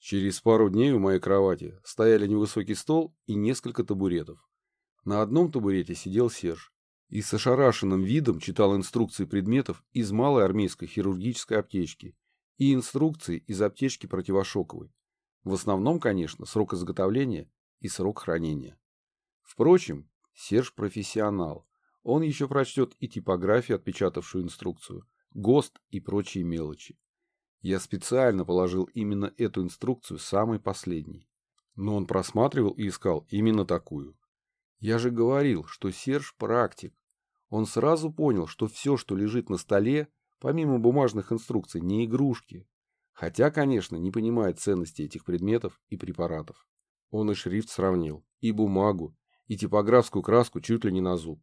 Через пару дней у моей кровати стояли невысокий стол и несколько табуретов. На одном табурете сидел Серж и с ошарашенным видом читал инструкции предметов из малой армейской хирургической аптечки и инструкции из аптечки противошоковой. В основном, конечно, срок изготовления и срок хранения. Впрочем, Серж профессионал. Он еще прочтет и типографию, отпечатавшую инструкцию, ГОСТ и прочие мелочи. Я специально положил именно эту инструкцию самой последней. Но он просматривал и искал именно такую. Я же говорил, что Серж практик. Он сразу понял, что все, что лежит на столе, помимо бумажных инструкций, не игрушки. Хотя, конечно, не понимает ценности этих предметов и препаратов. Он и шрифт сравнил, и бумагу, и типографскую краску чуть ли не на зуб.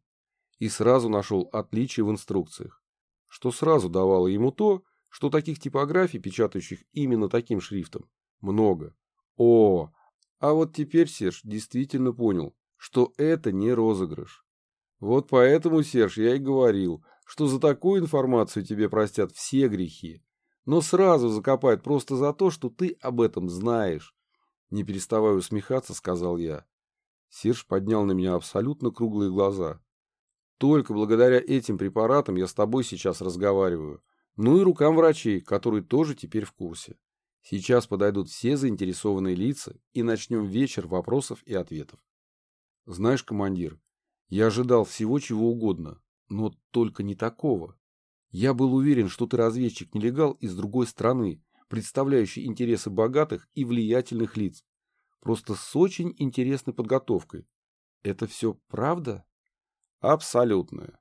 И сразу нашел отличия в инструкциях, что сразу давало ему то, что таких типографий, печатающих именно таким шрифтом, много. О, а вот теперь Серж действительно понял, что это не розыгрыш. Вот поэтому, Серж, я и говорил, что за такую информацию тебе простят все грехи, но сразу закопают просто за то, что ты об этом знаешь. Не переставая усмехаться, сказал я. Серж поднял на меня абсолютно круглые глаза. Только благодаря этим препаратам я с тобой сейчас разговариваю. Ну и рукам врачей, которые тоже теперь в курсе. Сейчас подойдут все заинтересованные лица и начнем вечер вопросов и ответов. Знаешь, командир, я ожидал всего чего угодно, но только не такого. Я был уверен, что ты разведчик-нелегал из другой страны, представляющий интересы богатых и влиятельных лиц. Просто с очень интересной подготовкой. Это все правда? Абсолютная.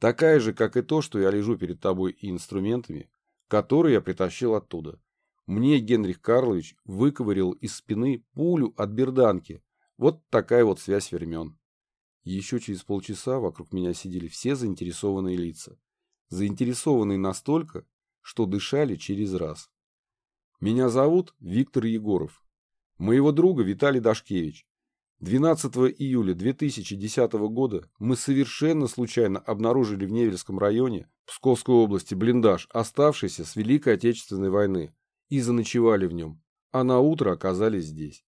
Такая же, как и то, что я лежу перед тобой и инструментами, которые я притащил оттуда. Мне Генрих Карлович выковырил из спины пулю от берданки. Вот такая вот связь времен. Еще через полчаса вокруг меня сидели все заинтересованные лица. Заинтересованные настолько, что дышали через раз. Меня зовут Виктор Егоров. Моего друга Виталий Дашкевич. 12 июля 2010 года мы совершенно случайно обнаружили в Невельском районе Псковской области блиндаж, оставшийся с Великой Отечественной войны, и заночевали в нем, а на утро оказались здесь.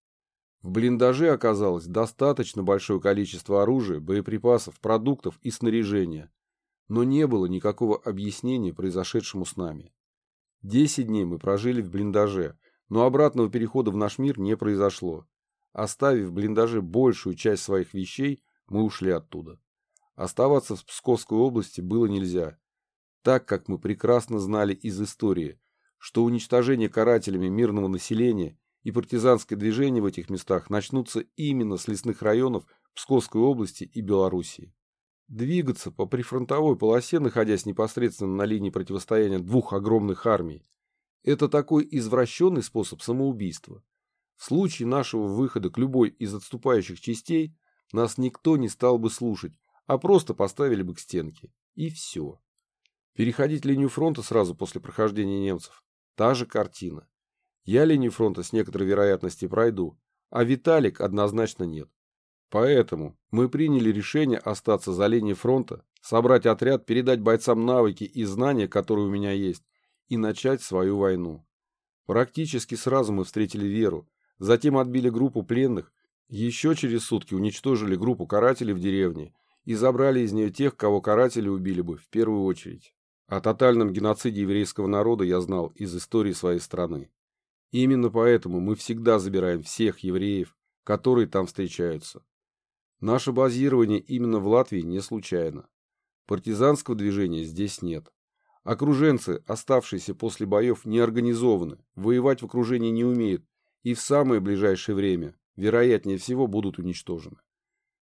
В блиндаже оказалось достаточно большое количество оружия, боеприпасов, продуктов и снаряжения, но не было никакого объяснения произошедшему с нами. Десять дней мы прожили в блиндаже, но обратного перехода в наш мир не произошло. Оставив в блиндаже большую часть своих вещей, мы ушли оттуда. Оставаться в Псковской области было нельзя, так как мы прекрасно знали из истории, что уничтожение карателями мирного населения и партизанское движение в этих местах начнутся именно с лесных районов Псковской области и Белоруссии. Двигаться по прифронтовой полосе, находясь непосредственно на линии противостояния двух огромных армий, это такой извращенный способ самоубийства. В случае нашего выхода к любой из отступающих частей нас никто не стал бы слушать, а просто поставили бы к стенке. И все. Переходить линию фронта сразу после прохождения немцев – та же картина. Я линию фронта с некоторой вероятностью пройду, а Виталик однозначно нет. Поэтому мы приняли решение остаться за линией фронта, собрать отряд, передать бойцам навыки и знания, которые у меня есть, и начать свою войну. Практически сразу мы встретили Веру, Затем отбили группу пленных, еще через сутки уничтожили группу карателей в деревне и забрали из нее тех, кого каратели убили бы в первую очередь. О тотальном геноциде еврейского народа я знал из истории своей страны. Именно поэтому мы всегда забираем всех евреев, которые там встречаются. Наше базирование именно в Латвии не случайно. Партизанского движения здесь нет. Окруженцы, оставшиеся после боев, не организованы, воевать в окружении не умеют и в самое ближайшее время, вероятнее всего, будут уничтожены.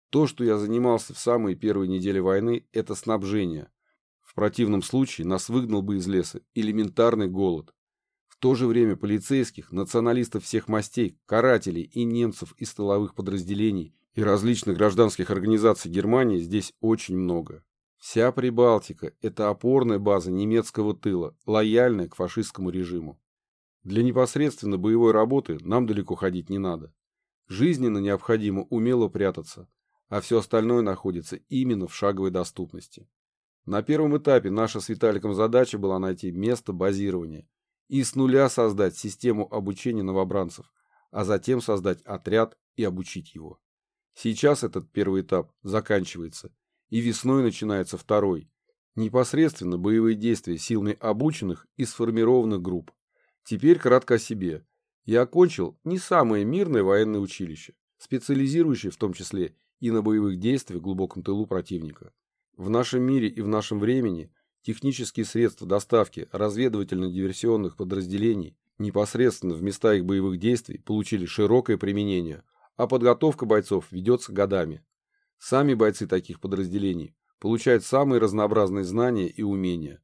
То, что я занимался в самые первые недели войны, это снабжение. В противном случае нас выгнал бы из леса элементарный голод. В то же время полицейских, националистов всех мастей, карателей и немцев из тыловых подразделений и различных гражданских организаций Германии здесь очень много. Вся Прибалтика – это опорная база немецкого тыла, лояльная к фашистскому режиму. Для непосредственно боевой работы нам далеко ходить не надо. Жизненно необходимо умело прятаться, а все остальное находится именно в шаговой доступности. На первом этапе наша с Виталиком задача была найти место базирования и с нуля создать систему обучения новобранцев, а затем создать отряд и обучить его. Сейчас этот первый этап заканчивается, и весной начинается второй, непосредственно боевые действия силами обученных и сформированных групп. Теперь кратко о себе. Я окончил не самое мирное военное училище, специализирующее в том числе и на боевых действиях в глубоком тылу противника. В нашем мире и в нашем времени технические средства доставки разведывательно-диверсионных подразделений непосредственно в места их боевых действий получили широкое применение, а подготовка бойцов ведется годами. Сами бойцы таких подразделений получают самые разнообразные знания и умения,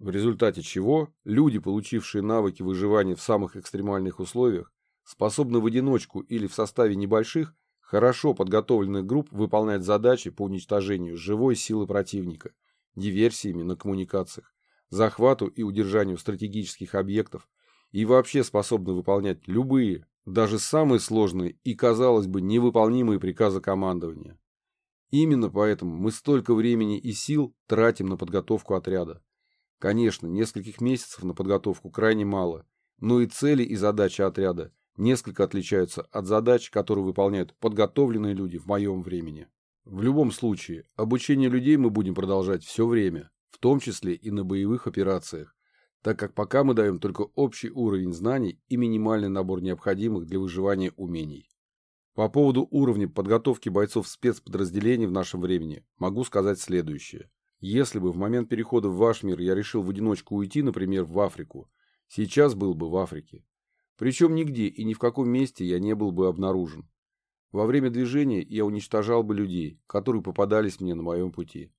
в результате чего люди, получившие навыки выживания в самых экстремальных условиях, способны в одиночку или в составе небольших, хорошо подготовленных групп выполнять задачи по уничтожению живой силы противника, диверсиями на коммуникациях, захвату и удержанию стратегических объектов и вообще способны выполнять любые, даже самые сложные и, казалось бы, невыполнимые приказы командования. Именно поэтому мы столько времени и сил тратим на подготовку отряда. Конечно, нескольких месяцев на подготовку крайне мало, но и цели и задачи отряда несколько отличаются от задач, которые выполняют подготовленные люди в моем времени. В любом случае, обучение людей мы будем продолжать все время, в том числе и на боевых операциях, так как пока мы даем только общий уровень знаний и минимальный набор необходимых для выживания умений. По поводу уровня подготовки бойцов спецподразделений в нашем времени могу сказать следующее. Если бы в момент перехода в ваш мир я решил в одиночку уйти, например, в Африку, сейчас был бы в Африке. Причем нигде и ни в каком месте я не был бы обнаружен. Во время движения я уничтожал бы людей, которые попадались мне на моем пути.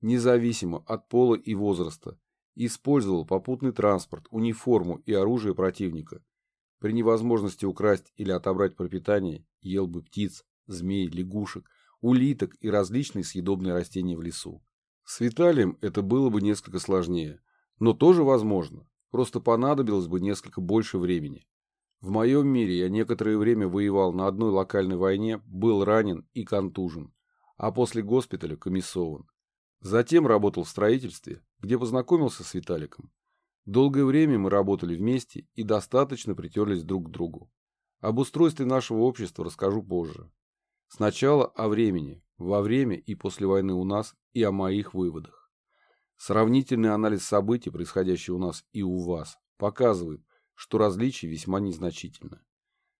Независимо от пола и возраста, использовал попутный транспорт, униформу и оружие противника. При невозможности украсть или отобрать пропитание, ел бы птиц, змей, лягушек, улиток и различные съедобные растения в лесу. С Виталием это было бы несколько сложнее, но тоже возможно, просто понадобилось бы несколько больше времени. В моем мире я некоторое время воевал на одной локальной войне, был ранен и контужен, а после госпиталя комиссован. Затем работал в строительстве, где познакомился с Виталиком. Долгое время мы работали вместе и достаточно притерлись друг к другу. Об устройстве нашего общества расскажу позже. Сначала о времени, во время и после войны у нас и о моих выводах. Сравнительный анализ событий, происходящих у нас и у вас, показывает, что различия весьма незначительны.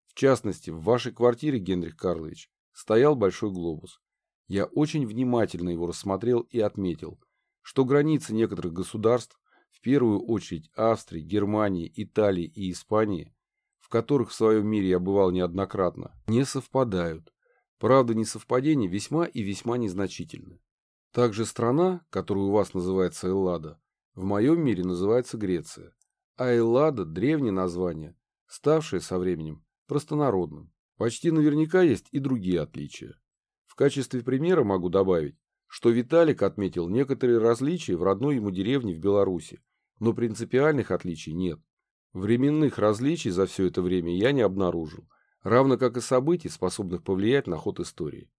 В частности, в вашей квартире, Генрих Карлович, стоял большой глобус, я очень внимательно его рассмотрел и отметил, что границы некоторых государств, в первую очередь Австрии, Германии, Италии и Испании, в которых в своем мире я бывал неоднократно, не совпадают. Правда, несовпадения весьма и весьма незначительны. Также страна, которая у вас называется Эллада, в моем мире называется Греция, а Эллада – древнее название, ставшее со временем простонародным. Почти наверняка есть и другие отличия. В качестве примера могу добавить, что Виталик отметил некоторые различия в родной ему деревне в Беларуси, но принципиальных отличий нет. Временных различий за все это время я не обнаружил, равно как и событий, способных повлиять на ход истории.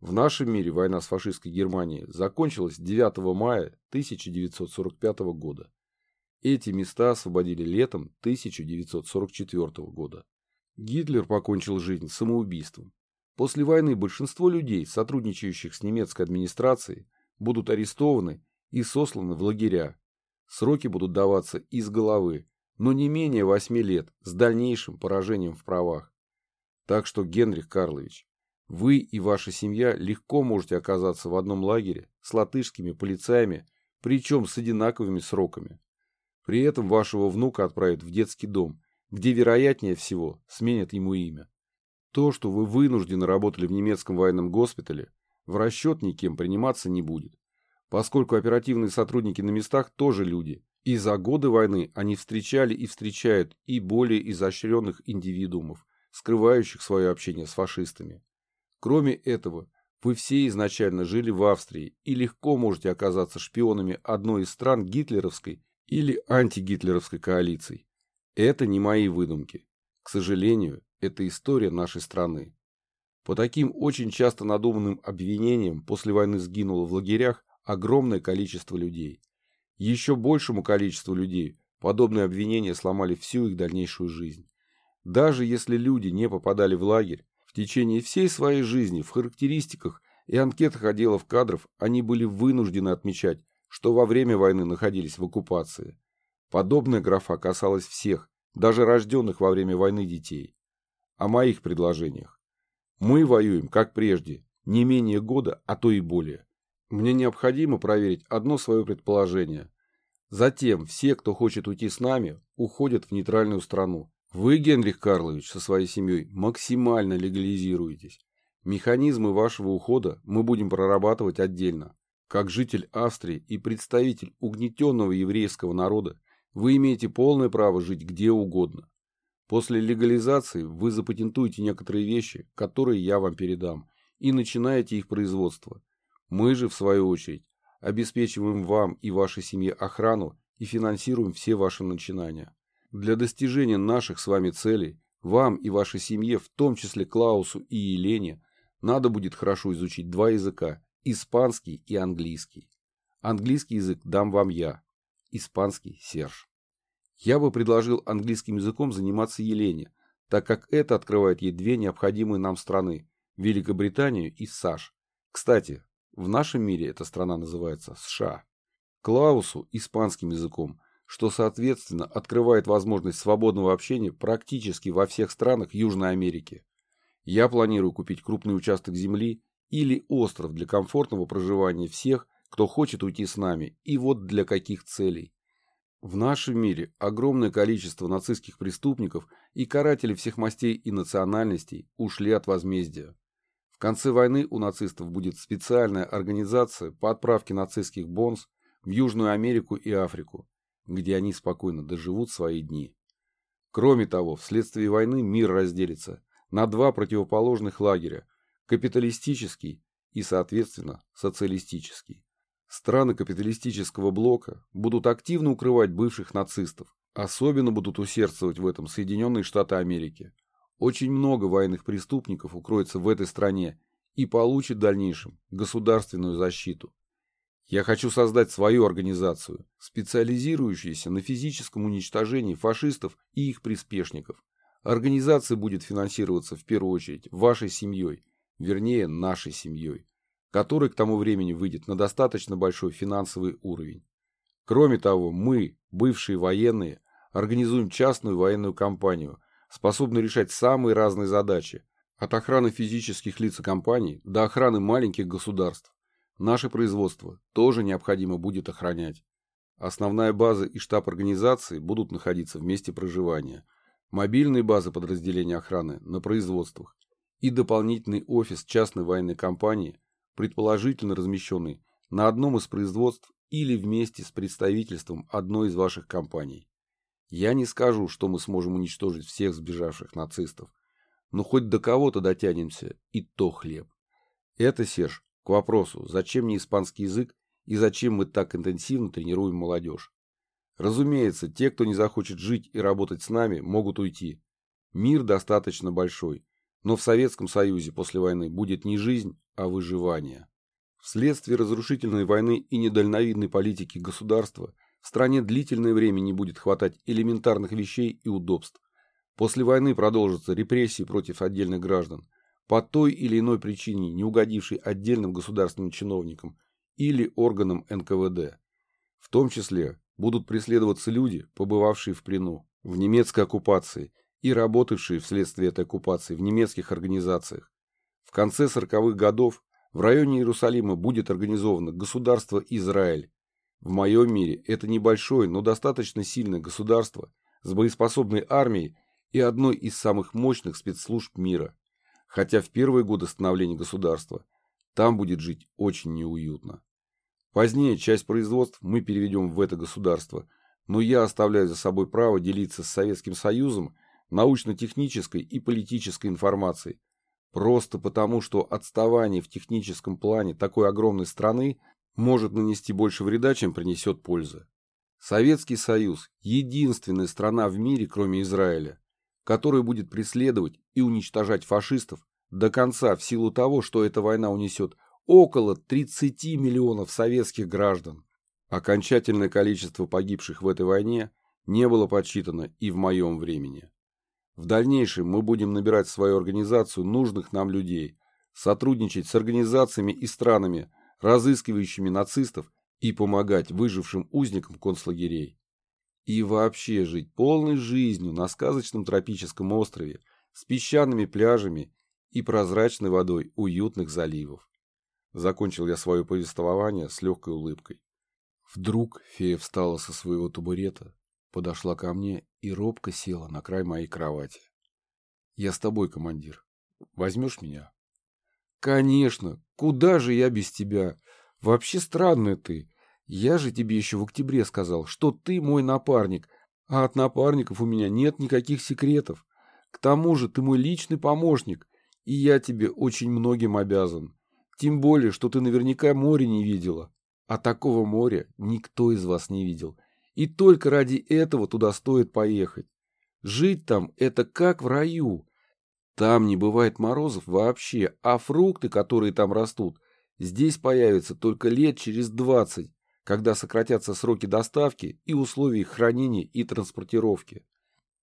В нашем мире война с фашистской Германией закончилась 9 мая 1945 года. Эти места освободили летом 1944 года. Гитлер покончил жизнь самоубийством, После войны большинство людей, сотрудничающих с немецкой администрацией, будут арестованы и сосланы в лагеря. Сроки будут даваться из головы, но не менее 8 лет с дальнейшим поражением в правах. Так что, Генрих Карлович, вы и ваша семья легко можете оказаться в одном лагере с латышскими полицаями, причем с одинаковыми сроками. При этом вашего внука отправят в детский дом, где, вероятнее всего, сменят ему имя. То, что вы вынуждены работали в немецком военном госпитале, в расчет никем приниматься не будет, поскольку оперативные сотрудники на местах тоже люди, и за годы войны они встречали и встречают и более изощренных индивидуумов, скрывающих свое общение с фашистами. Кроме этого, вы все изначально жили в Австрии и легко можете оказаться шпионами одной из стран гитлеровской или антигитлеровской коалиции. Это не мои выдумки. К сожалению, это история нашей страны. По таким очень часто надуманным обвинениям после войны сгинуло в лагерях огромное количество людей. Еще большему количеству людей подобные обвинения сломали всю их дальнейшую жизнь. Даже если люди не попадали в лагерь, в течение всей своей жизни в характеристиках и анкетах отделов кадров они были вынуждены отмечать, что во время войны находились в оккупации. Подобная графа касалась всех, даже рожденных во время войны детей. О моих предложениях. Мы воюем, как прежде, не менее года, а то и более. Мне необходимо проверить одно свое предположение. Затем все, кто хочет уйти с нами, уходят в нейтральную страну. Вы, Генрих Карлович, со своей семьей максимально легализируетесь. Механизмы вашего ухода мы будем прорабатывать отдельно. Как житель Австрии и представитель угнетенного еврейского народа, вы имеете полное право жить где угодно. После легализации вы запатентуете некоторые вещи, которые я вам передам, и начинаете их производство. Мы же, в свою очередь, обеспечиваем вам и вашей семье охрану и финансируем все ваши начинания. Для достижения наших с вами целей, вам и вашей семье, в том числе Клаусу и Елене, надо будет хорошо изучить два языка – испанский и английский. Английский язык дам вам я, испанский – Серж. Я бы предложил английским языком заниматься Елене, так как это открывает ей две необходимые нам страны – Великобританию и САШ. Кстати, в нашем мире эта страна называется США. Клаусу – испанским языком, что, соответственно, открывает возможность свободного общения практически во всех странах Южной Америки. Я планирую купить крупный участок земли или остров для комфортного проживания всех, кто хочет уйти с нами, и вот для каких целей. В нашем мире огромное количество нацистских преступников и карателей всех мастей и национальностей ушли от возмездия. В конце войны у нацистов будет специальная организация по отправке нацистских бонз в Южную Америку и Африку, где они спокойно доживут свои дни. Кроме того, вследствие войны мир разделится на два противоположных лагеря – капиталистический и, соответственно, социалистический. Страны капиталистического блока будут активно укрывать бывших нацистов, особенно будут усердствовать в этом Соединенные Штаты Америки. Очень много военных преступников укроется в этой стране и получит в дальнейшем государственную защиту. Я хочу создать свою организацию, специализирующуюся на физическом уничтожении фашистов и их приспешников. Организация будет финансироваться в первую очередь вашей семьей, вернее нашей семьей, которая к тому времени выйдет на достаточно большой финансовый уровень. Кроме того, мы, бывшие военные, организуем частную военную компанию, способную решать самые разные задачи, от охраны физических лиц и компаний до охраны маленьких государств. Наше производство тоже необходимо будет охранять. Основная база и штаб организации будут находиться в месте проживания – мобильные базы подразделения охраны на производствах и дополнительный офис частной военной компании, предположительно размещенный на одном из производств или вместе с представительством одной из ваших компаний. Я не скажу, что мы сможем уничтожить всех сбежавших нацистов, но хоть до кого-то дотянемся, и то хлеб. Это, Серж, к вопросу, зачем мне испанский язык и зачем мы так интенсивно тренируем молодежь. Разумеется, те, кто не захочет жить и работать с нами, могут уйти. Мир достаточно большой, но в Советском Союзе после войны будет не жизнь, а выживание. Вследствие разрушительной войны и недальновидной политики государства в стране длительное время не будет хватать элементарных вещей и удобств. После войны продолжатся репрессии против отдельных граждан, по той или иной причине не угодившей отдельным государственным чиновникам или органам НКВД. В том числе будут преследоваться люди, побывавшие в плену, в немецкой оккупации и работавшие вследствие этой оккупации в немецких организациях. В конце 40-х годов в районе Иерусалима будет организовано государство Израиль. В моем мире это небольшое, но достаточно сильное государство с боеспособной армией и одной из самых мощных спецслужб мира. Хотя в первые годы становления государства там будет жить очень неуютно. Позднее часть производств мы переведем в это государство, но я оставляю за собой право делиться с Советским Союзом научно-технической и политической информацией, просто потому, что отставание в техническом плане такой огромной страны может нанести больше вреда, чем принесет пользы. Советский Союз – единственная страна в мире, кроме Израиля, которая будет преследовать и уничтожать фашистов до конца в силу того, что эта война унесет около 30 миллионов советских граждан. Окончательное количество погибших в этой войне не было подсчитано и в моем времени. В дальнейшем мы будем набирать в свою организацию нужных нам людей, сотрудничать с организациями и странами, разыскивающими нацистов и помогать выжившим узникам концлагерей. И вообще жить полной жизнью на сказочном тропическом острове с песчаными пляжами и прозрачной водой уютных заливов. Закончил я свое повествование с легкой улыбкой. Вдруг фея встала со своего табурета, подошла ко мне и робко села на край моей кровати. «Я с тобой, командир. Возьмешь меня?» «Конечно! Куда же я без тебя? Вообще странный ты. Я же тебе еще в октябре сказал, что ты мой напарник, а от напарников у меня нет никаких секретов. К тому же ты мой личный помощник, и я тебе очень многим обязан. Тем более, что ты наверняка море не видела. А такого моря никто из вас не видел. И только ради этого туда стоит поехать. Жить там – это как в раю. Там не бывает морозов вообще, а фрукты, которые там растут, здесь появятся только лет через двадцать, когда сократятся сроки доставки и условия их хранения и транспортировки.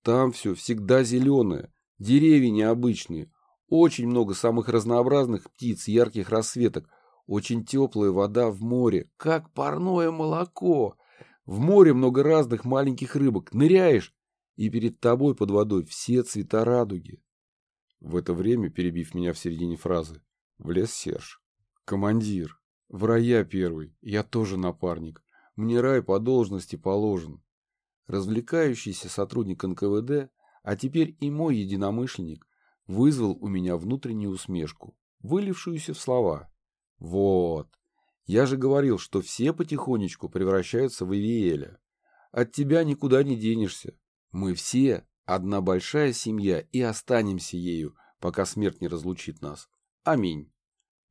Там все всегда зеленое, деревья необычные, очень много самых разнообразных птиц, ярких расцветок, очень теплая вода в море, как парное молоко. В море много разных маленьких рыбок, ныряешь, и перед тобой под водой все цвета радуги. В это время, перебив меня в середине фразы, влез Серж. «Командир, в рая первый, я тоже напарник. Мне рай по должности положен». Развлекающийся сотрудник НКВД, а теперь и мой единомышленник, вызвал у меня внутреннюю усмешку, вылившуюся в слова. «Вот, я же говорил, что все потихонечку превращаются в Ивиэля. От тебя никуда не денешься. Мы все Одна большая семья и останемся ею, пока смерть не разлучит нас. Аминь.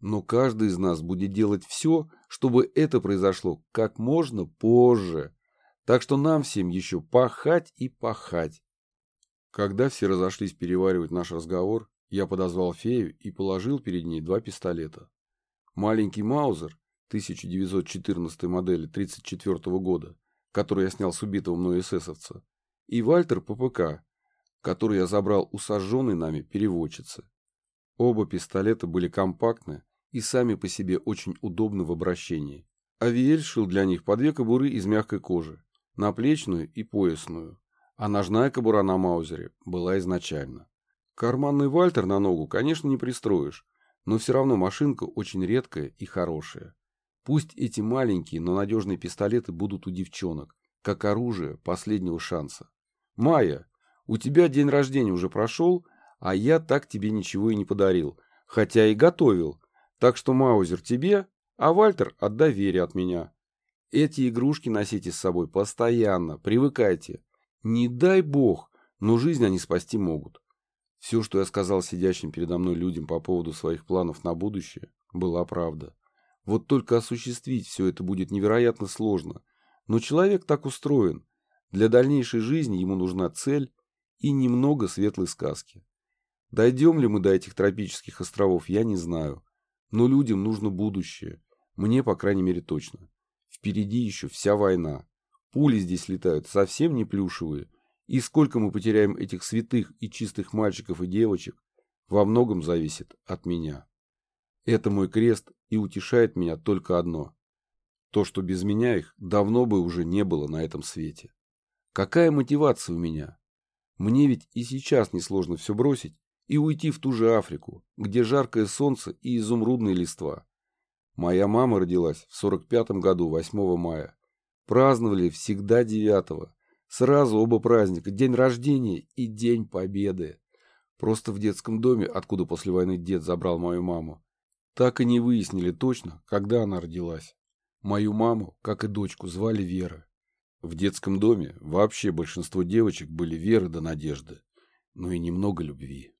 Но каждый из нас будет делать все, чтобы это произошло как можно позже. Так что нам всем еще пахать и пахать. Когда все разошлись переваривать наш разговор, я подозвал фею и положил перед ней два пистолета. Маленький Маузер 1914 модели 34 года, который я снял с убитого мной эсэсовца, и Вальтер ППК, который я забрал у сожженной нами переводчицы. Оба пистолета были компактны и сами по себе очень удобны в обращении. Авиэль шил для них по две кобуры из мягкой кожи, наплечную и поясную, а ножная кобура на Маузере была изначально. Карманный Вальтер на ногу, конечно, не пристроишь, но все равно машинка очень редкая и хорошая. Пусть эти маленькие, но надежные пистолеты будут у девчонок, как оружие последнего шанса. Майя, у тебя день рождения уже прошел, а я так тебе ничего и не подарил, хотя и готовил. Так что Маузер тебе, а Вальтер отдай Вере от меня. Эти игрушки носите с собой постоянно, привыкайте. Не дай бог, но жизнь они спасти могут. Все, что я сказал сидящим передо мной людям по поводу своих планов на будущее, была правда. Вот только осуществить все это будет невероятно сложно. Но человек так устроен. Для дальнейшей жизни ему нужна цель и немного светлой сказки. Дойдем ли мы до этих тропических островов, я не знаю. Но людям нужно будущее. Мне, по крайней мере, точно. Впереди еще вся война. Пули здесь летают совсем не плюшевые. И сколько мы потеряем этих святых и чистых мальчиков и девочек, во многом зависит от меня. Это мой крест, и утешает меня только одно. То, что без меня их давно бы уже не было на этом свете. Какая мотивация у меня? Мне ведь и сейчас несложно все бросить и уйти в ту же Африку, где жаркое солнце и изумрудные листва. Моя мама родилась в 45-м году 8 мая. Праздновали всегда 9 Сразу оба праздника, день рождения и день победы. Просто в детском доме, откуда после войны дед забрал мою маму, так и не выяснили точно, когда она родилась. Мою маму, как и дочку, звали Вера. В детском доме вообще большинство девочек были веры до надежды, но и немного любви.